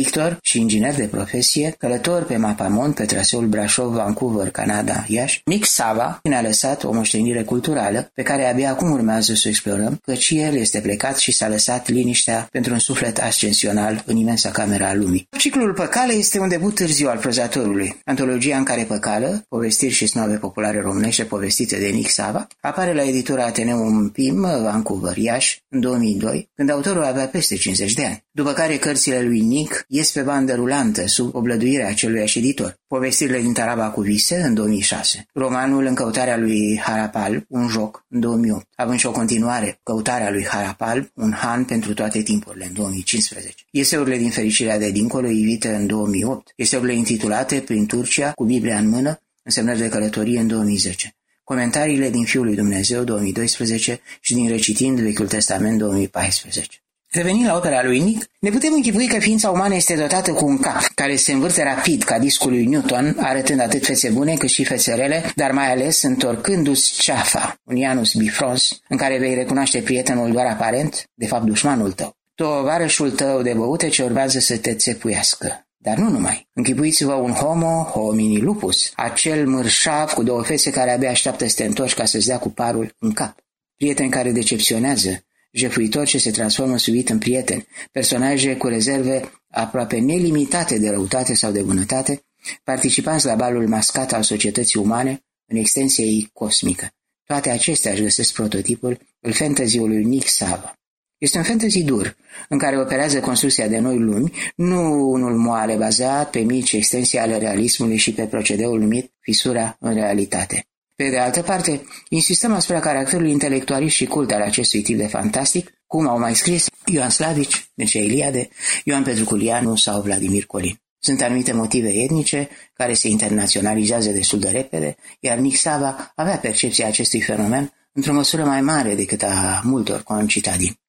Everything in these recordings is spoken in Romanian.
pictor și inginer de profesie, călător pe mapamont pe traseul Brașov-Vancouver, Canada, Iași, Nick Sava ne-a lăsat o moștenire culturală pe care abia acum urmează să o explorăm, căci el este plecat și s-a lăsat liniștea pentru un suflet ascensional în imensa camera a lumii. Ciclul Păcală este un debut târziu al prozatorului. Antologia în care Păcală, povestiri și snoave populare românește povestite de Nick Sava, apare la editura Ateneum PIM, Vancouver, Iași, în 2002, când autorul avea peste 50 de ani. După care cărțile lui Nick ies pe bandă rulantă sub oblăduirea aceluiași editor. Povestirile din Taraba cu vise în 2006. Romanul În căutarea lui Harapal, un joc, în 2008. Având și o continuare, Căutarea lui Harapal, un han pentru toate timpurile, în 2015. Eseurile din Fericirea de Dincolo, ivite în 2008. Eseurile intitulate Prin Turcia, cu Biblia în mână, însemnări de călătorie în 2010. Comentariile din Fiul lui Dumnezeu 2012 și din Recitind Vechiul Testament 2014. Revenind la opera lui Nick, ne putem închipui că ființa umană este dotată cu un cap, care se învârte rapid ca discul lui Newton, arătând atât fețe bune cât și fețe rele, dar mai ales întorcându-ți ceafa, un Janus bifrons, în care vei recunoaște prietenul doar aparent, de fapt dușmanul tău. Tovarășul tău de băute ce urmează să te țepuiască. Dar nu numai. Închipuiți-vă un homo homini lupus, acel mărșav cu două fețe care abia așteaptă să te întorci ca să-ți dea cu parul în cap. Prieten care decepționează, jefuitori ce se transformă subit în prieteni, personaje cu rezerve aproape nelimitate de răutate sau de bunătate, participanți la balul mascat al societății umane în extensie ei cosmică. Toate acestea își găsesc prototipul în fantasy-ului Nick Sava. Este un fantasy dur, în care operează construcția de noi lumi, nu unul moale bazat pe mici extensii ale realismului și pe procedeul numit fisura în realitate. Pe de altă parte, insistăm asupra caracterului intelectualist și cult al acestui tip de fantastic, cum au mai scris Ioan Slavici, Mircea Iliade, Ioan Petruculianu sau Vladimir Colin. Sunt anumite motive etnice care se internaționalizează destul de repede, iar Nick Sava avea percepția acestui fenomen într-o măsură mai mare decât a multor concitadini.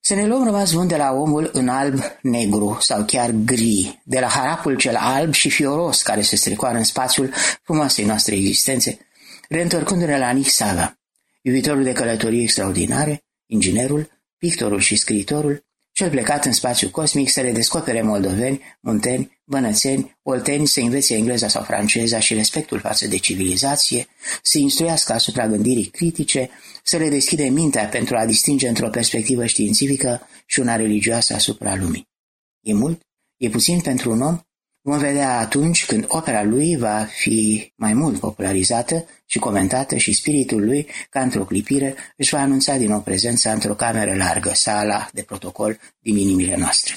Să ne luăm rămas bun de la omul în alb negru sau chiar gri, de la harapul cel alb și fioros care se strecoară în spațiul frumoasei noastre existențe, reîntorcându-ne la Nixala, iubitorul de călătorii extraordinare, inginerul, pictorul și scriitorul, cel plecat în spațiu cosmic să le descopere moldoveni, munteni, bănățeni, olteni să învețe engleza sau franceza și respectul față de civilizație, să instruiască asupra gândirii critice, să le deschide mintea pentru a distinge într-o perspectivă științifică și una religioasă asupra lumii. E mult? E puțin pentru un om? Vom vedea atunci când opera lui va fi mai mult popularizată și comentată și spiritul lui, ca într-o clipire, își va anunța din nou prezența într-o cameră largă, sala de protocol din inimile noastre.